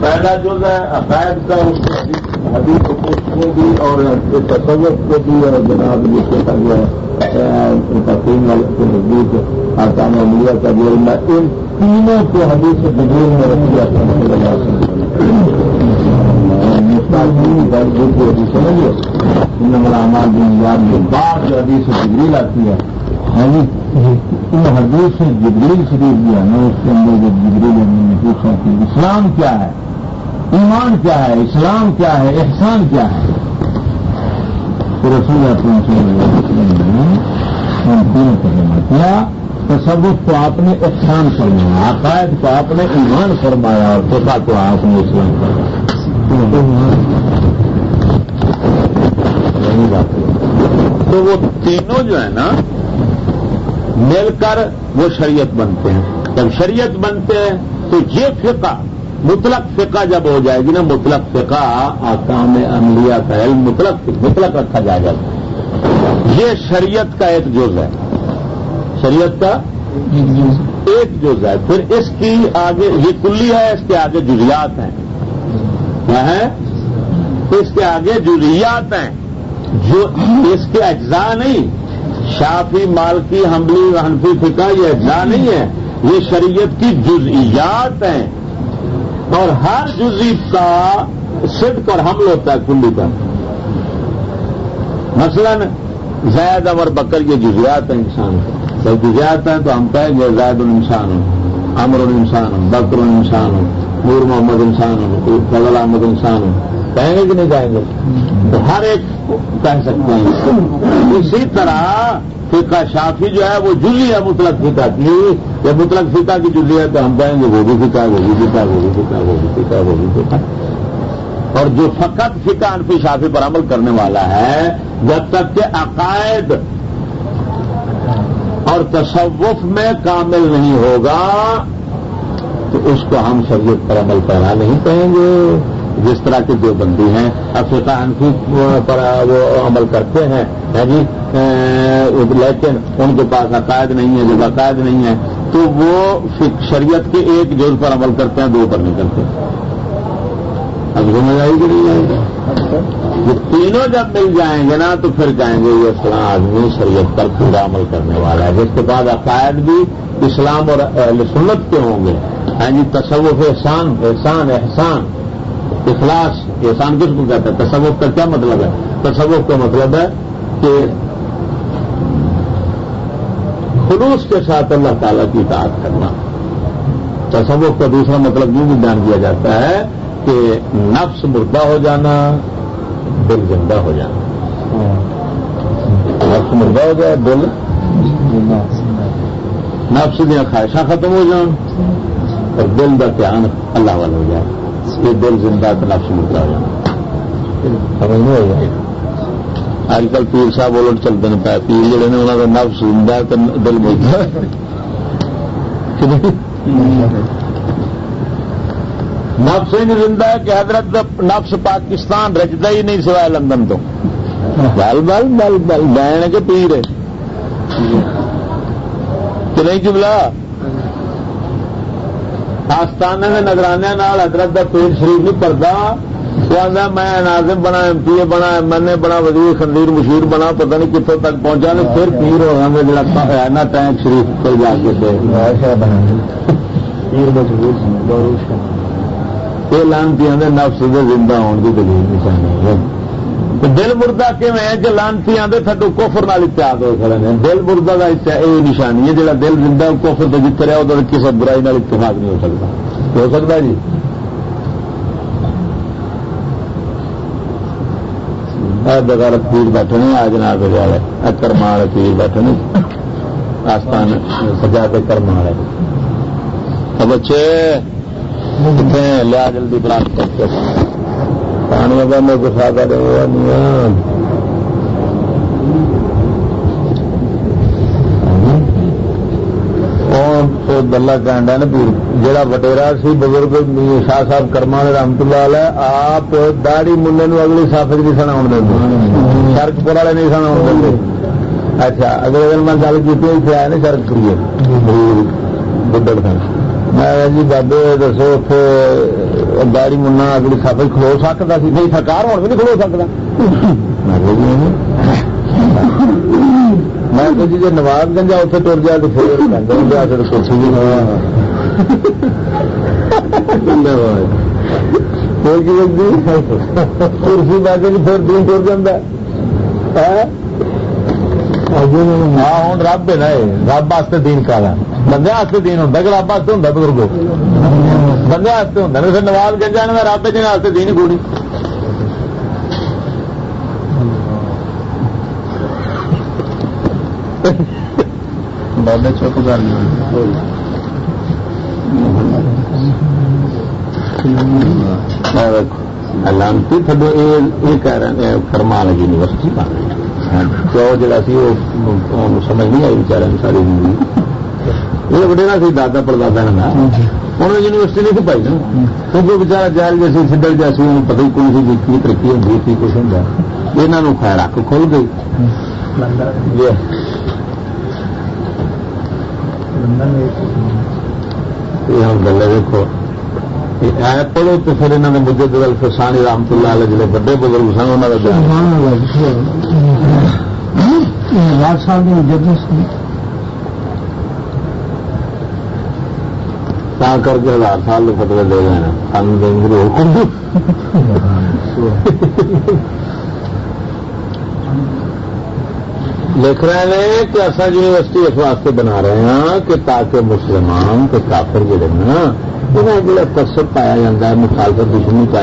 پہلا جو ہے عقائد کا اس حدیث کو بھی اور تصوف کو بھی اور جناب جس کے ساتھ جو ہے تقسیم کے نزدیک آسان علیہ کا جو ان تینوں کو حدیث بجور میں رکھ دیا سمجھے نمبر آماد یاد میں بعد جو حدیث جبریل آتی ہے ہاں جی۔ ان حدیث سے جبریل شریف جو ہے، اس کے اندر جو جبریل نے پوچھا کہ اسلام کیا ہے؟ ایمان کیا ہے؟ اسلام کیا ہے؟ احسان کیا ہے؟ رسول کیا، تصوف کو آپ نے احسان فرمایا، عقائد کو آپ نے ایمان فرمایا اور فقہ کو آپ نے اسلام فرمایا۔ تو وہ تینوں جو ہے نا مل کر وہ شریعت بنتے ہیں۔ جب شریعت بنتے ہیں تو یہ فقہ، مطلق فقہ جب ہو جائے گی نا، مطلق فقہ آکام عملیہ کا علم مطلق مطلق رکھا جائے گا۔ یہ شریعت کا ایک جز ہے۔ شریعت کا ایک جز ہے۔ پھر اس کی آگے، یہ کلی ہے، اس کے آگے جزیات ہیں۔ ہے اس کے آگے جزیات ہیں۔ جو اس کے اجزاء نہیں شافی، مالکی حملی حنفی فقہ، یہ اجزاء نہیں ہے یہ شریعت کی جزئیات ہیں۔ اور ہر جزی کا صدق اور حمل ہوتا ہے کنڈی پر۔ مثلا زید اور بکر، یہ جزیات ہیں انسان جب جزیات ہیں تو ہم کہیں گے زید الانسان ہو امر الانسان ہو بکر الانسان ہو نور محمد انسان ہو فضل احمد انسان ہو کہیں گے کہ نہیں کہیں گے. تو ہر ایک کہہ سکتے ہیں. اسی طرح فقہ شافی جو ہے وہ جلی ہے، مطلق فقہ کی. یا مطلق فقہ کی جلی ہے تو ہم کہیں گے وہ بھی فکا وہ بھی فکا وہ بھی فکا وہ بھی فکا وہ بھی فکا اور جو فقط فقہ انفی شافی پر عمل کرنے والا ہے، جب تک کہ عقائد اور تصوف میں کامل نہیں ہوگا، تو اس کو ہم شریعت پر عمل کرنا نہیں کہیں گے. جس طرح کے جو بندی ہیں، افریقہ انفی پر وہ عمل کرتے ہیں جی؟ لیکن ان کے پاس عقائد نہیں ہے جب عقائد نہیں ہے تو وہ شریعت کے ایک جوز پر عمل کرتے ہیں، دو پر نہیں کرتے۔ اب سمجھ آئے گی نہیں آئے گی یہ تینوں جب مل جائیں گے نا، تو پھر کہیں گے یہ فلاں آدمی شریعت پر پورا عمل کرنے والا ہے۔ جس کے بعد عقائد بھی اسلام اور اہل سنت کے ہوں گے۔ ہاں جی؟ تصوف احسان احسان احسان۔ اخلاص احسان کس کو کہتا ہے، تصوف کا کیا مطلب ہے؟ تصوف کا مطلب ہے کہ خلوص کے ساتھ اللہ تعالیٰ کی اطاعت کرنا۔ تصوف کا دوسرا مطلب یہ بھی بیان کیا جاتا ہے کہ نفس مردہ ہو جانا، دل زندہ ہو جانا۔ نفس مردہ ہو جائے، دل نفس دیا خواہشاں ختم ہو جان اور دل کا دھیان اللہ والا ہو جائے۔ یہ دل زندہ نفس مردہ ہو جانا نہیں اج کل پیر صاحب الٹ چلتے ہیں پہ پیر جڑے نے انہوں کا نفس زندہ تو دل مردہ نفس ہی نہیں زندہ ہے کہ حضرت نفس پاکستان رجتا ہی نہیں سوائے لندن تو۔ بل بل بل بل بہن کے پیر کہ نہیں چبلا آستانے میں نگرانے حضرت کا پیٹ شریف نہیں پڑتا وہ میں ناظم بنا، ایم پی اے بنا، ایم ایل اے بنا، وزیر خندیر مشیر بنا، پتہ نہیں کتوں تک پہنچا نہیں پھر پیر ہو گیا جڑا نا ٹینک شریف کو جا کے لانتی نفس دے زندہ ہونے کی دلیل نشانی دل مردہ کیون ہے کہ لانتی آدھے تھڈو کوفر نال اتحاد ہو کھڑے ہیں؟ دل مردہ کا یہ نشانی ہے جہاں دل زندہ کوفر تو جیت رہا وہ کسی برائی نال اتفاق نہیں ہو سکتا۔ ہو سکتا جی؟ بغیر پیر بیٹھے نہیں آج نہ والے کرم والے پیر بیٹھے نہیں آستان سجا کے کرم والے بچے لیا جلدی پلان کرتے پانی کا میں گسا کر گلا کہہ نا وٹیرا سی بزرگ شاہ صاحب کرما رحمت لال ہے آپ داڑی منڈے نو اگلی سافت نہیں سنا دیں شرک پور والے نہیں سنا دیں اچھا اگلے دن میں گل کی اتنے آیا نا سڑک کریے۔ بدڑ تھا میں جی بابے دسو اتنے گاڑی منا اگلی سب کھلو سکتا سی نہیں سرکار ہوں بھی نہیں کھلو سکتا میں جی جی نواز گنجا اتنے تر جا تو پھر کرسی بھی کرسی بہ کے پھر دن تر جا ہوں رب ہے نا رب واسطے دین کا بندے واسطے دین ہوتا کہ رب واسطے ہوتا بزرگ بندے واسطے ہوتا پھر نواز گنجا نے رب جن دین گوڑی بابے چپ کر لانتی تھڈو یہ کہہ رہے ہیں فرمان یونیورسٹی کا پیو جا سمجھ نہیں آئی بچارے ساری زندگی۔ یہ نا سی دادا پردادا نا انہوں نے یونیورسٹی نہیں پائی نا۔ کیونکہ بچارا جائل جیسی سدڑ جیسی انہوں پتہ ہی کوئی سی کی ترقی ہوتی تھی کچھ ہوں یہاں خیر اک کھل گئی۔ یہ۔ ہم گلے دیکھو۔ پڑھو تو پھر انہوں نے مجھے دل فسانی رام اللہ والے جڑے بڑے بزرگ سن انہوں کا کر کے ہزار سال فتوے دے گئے سان دیں گے لکھ رہے ہیں کہ اصا یونیورسٹی اس واسطے بنا رہے ہیں کہ تاکہ مسلمان کے کافر جڑے نا انہیں جڑا کسر پایا جاتا ہے مخالفت دشمنی پایا